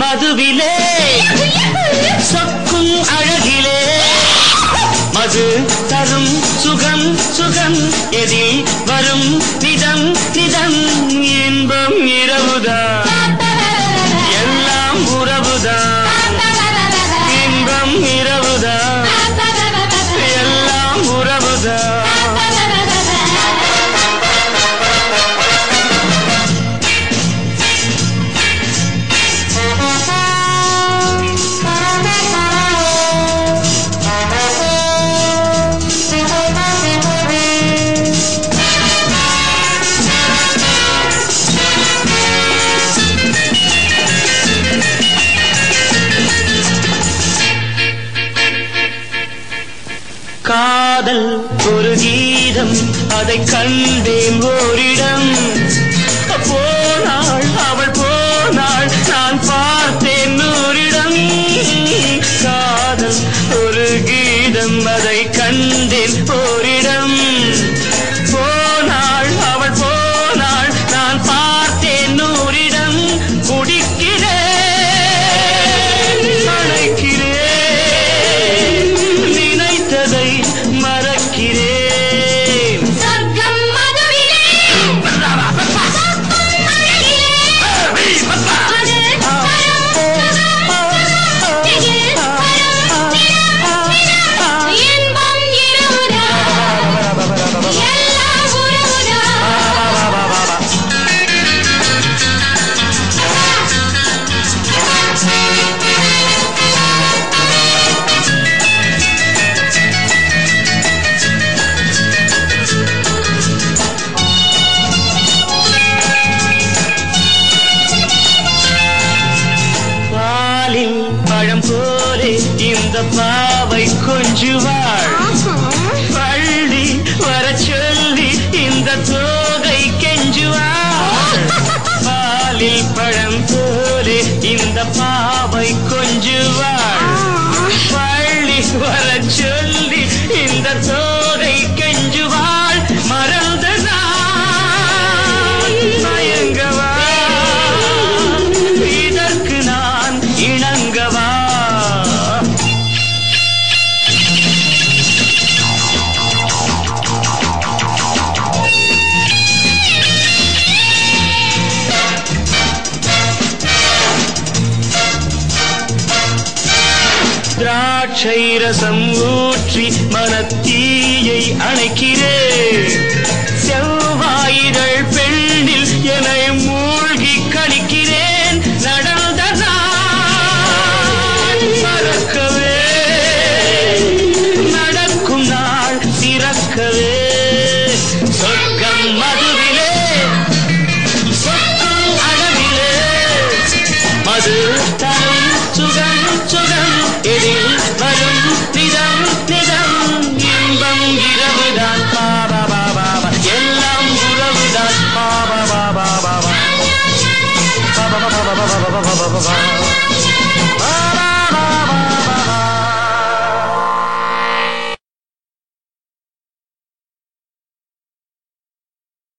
மதுவிலே. சொக்கும் அழகிலே. மது தரும் சுகம் சுகம் எதில் வரும்? நிதம் நிதம் இன்பம் இரவுதான். காதல் ஒரு கீதம். அதை கண்டேன் ஓரிடம். போனாள் அவள் போனாள் நான் பார்த்தேன் நூறிடம். காதல் ஒரு கீதம் அதை கண்டேன் ஓரிடம். பாவை கொஞ்சுவாள் திராட்சை ரசம் ஊற்றி மனத்தீயை அணைக்கிறேன்.